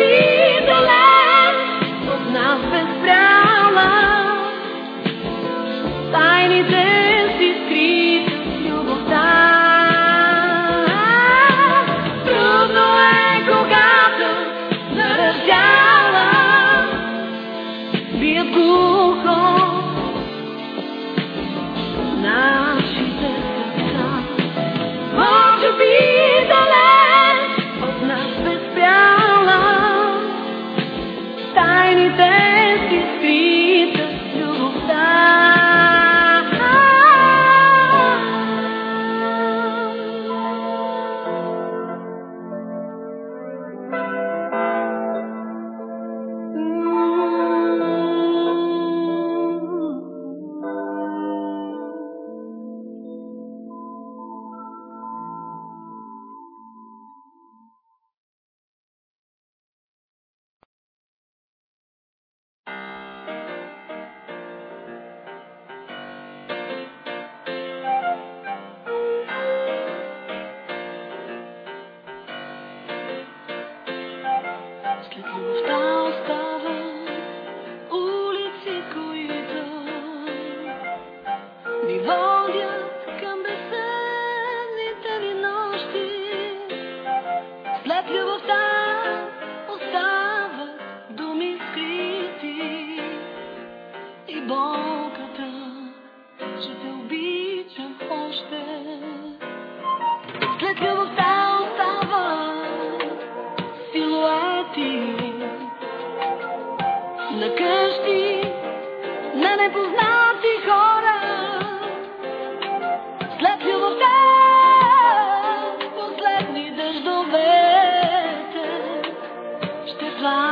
и blind.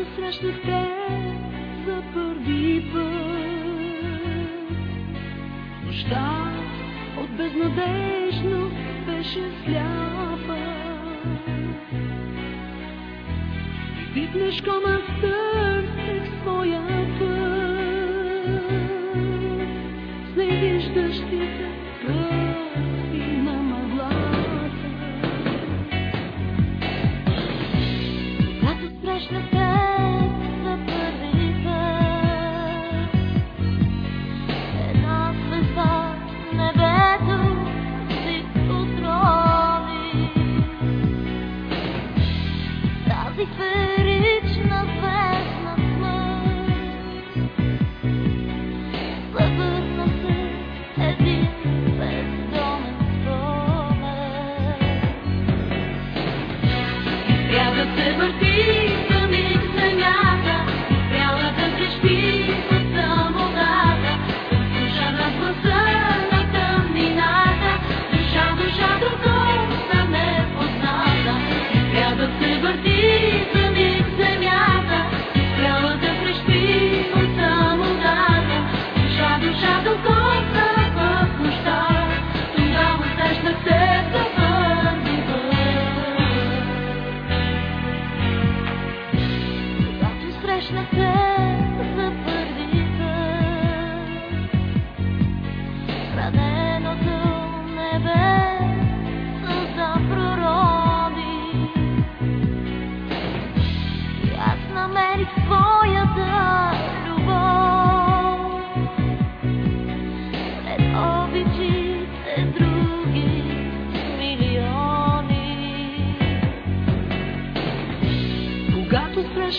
когато срещнах те за първи път. Нощта от безнадежност беше сляпа. И пипнешко настърсих своя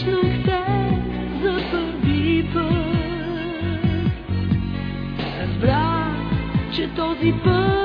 срещнах за първи път. Разбрах, че този път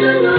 the Lord.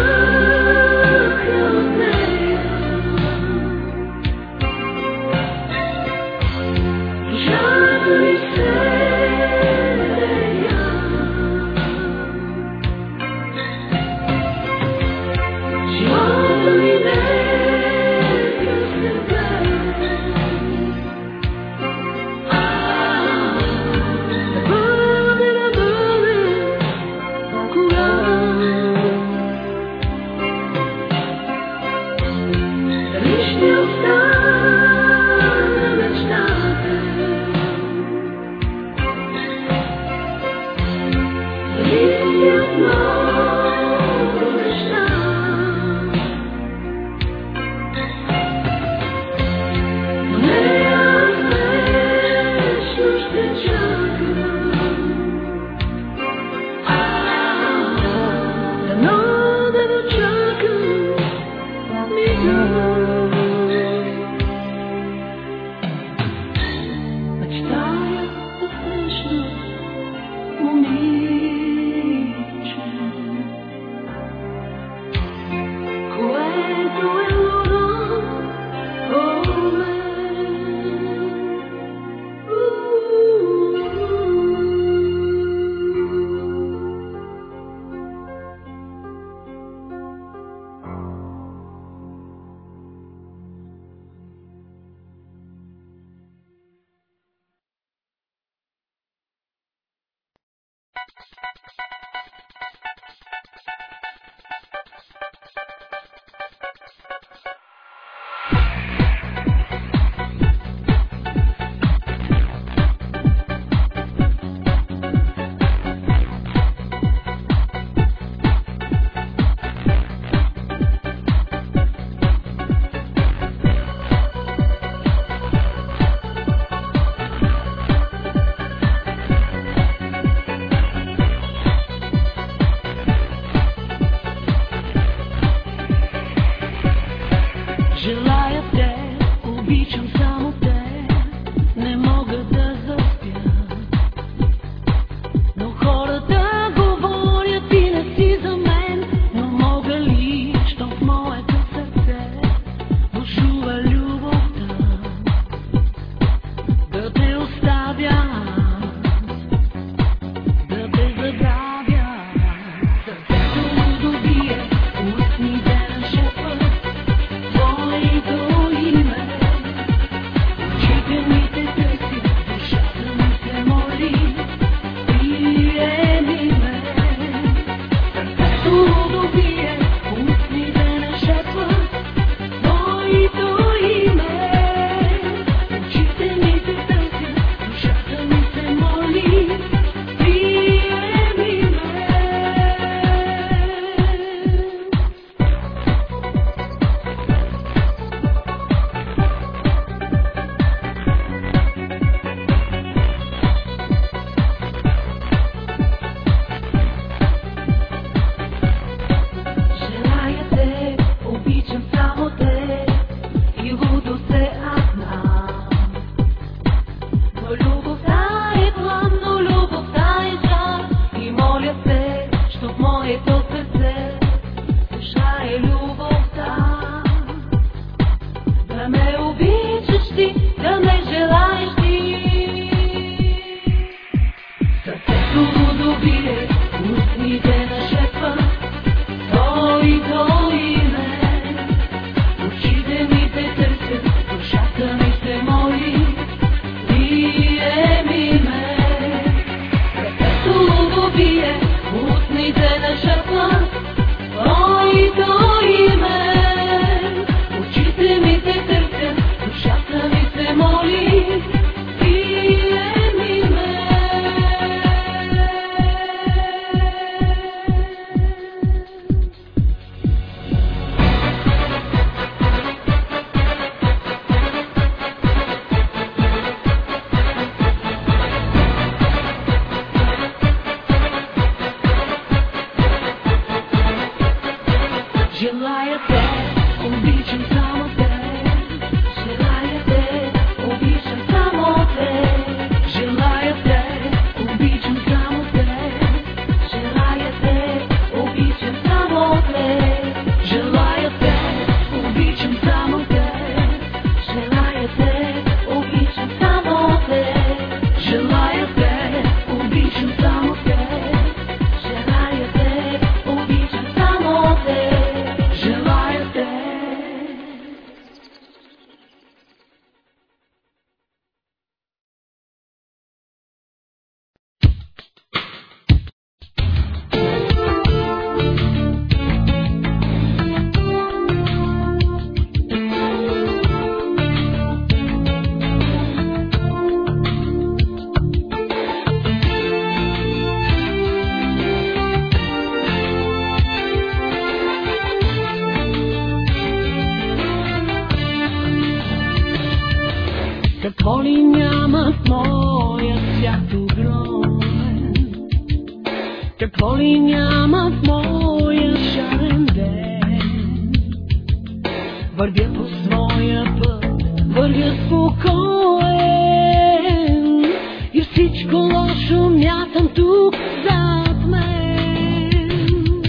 Съм тук зад мен.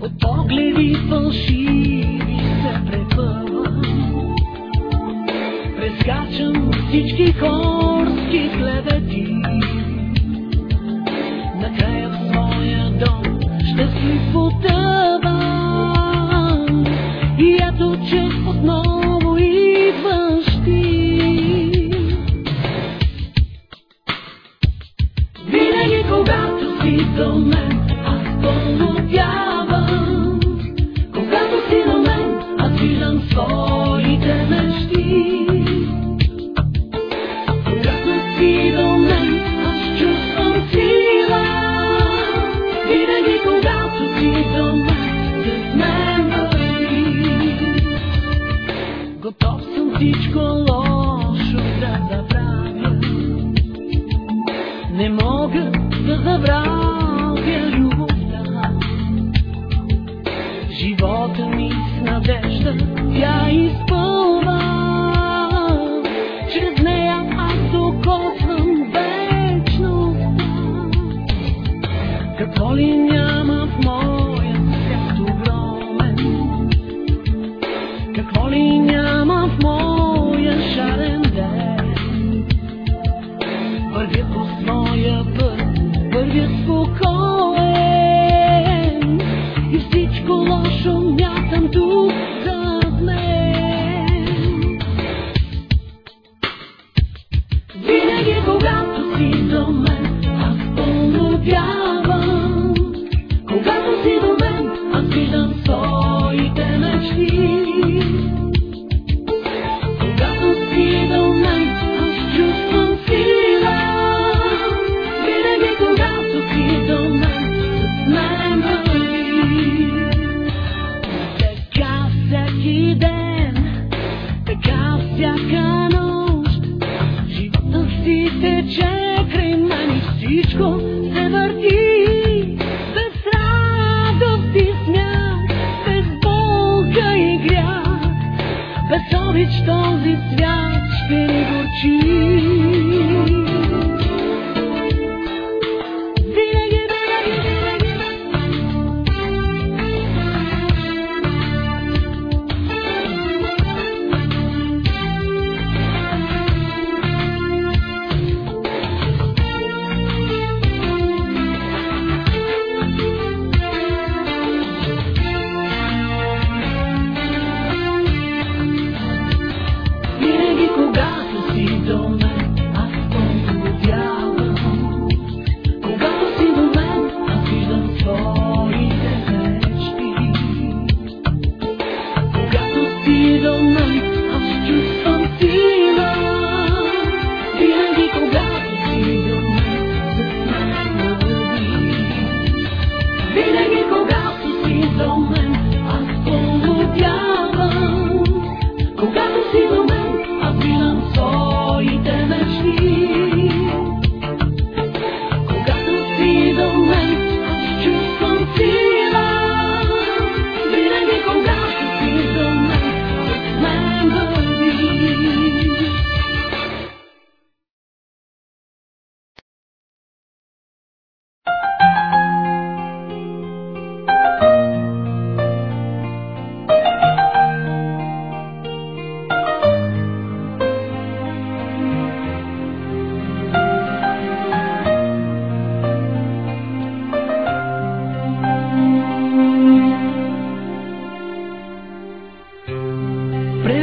От погледи фалшиви се препъвам. Прескачам всички хорски след.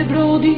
brody,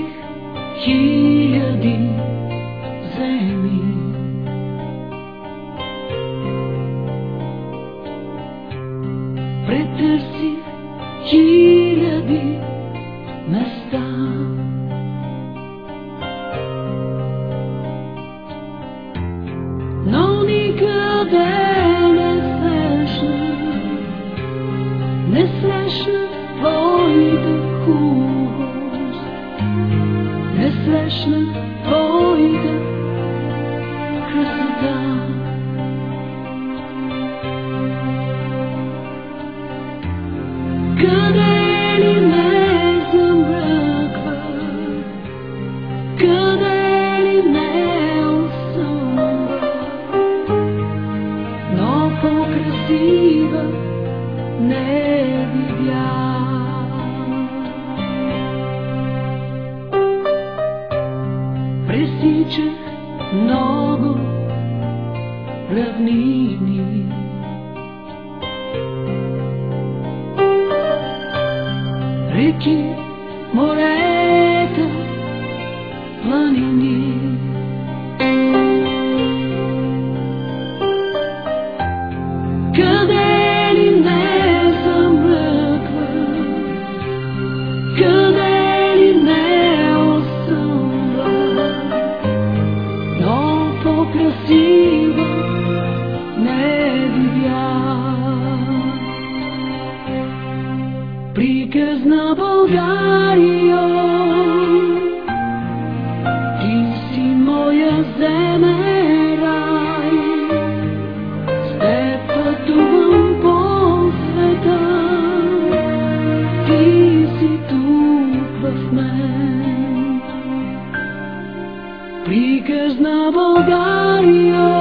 в мен. Приказна България,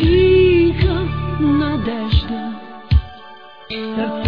Тиха надежда, сърцето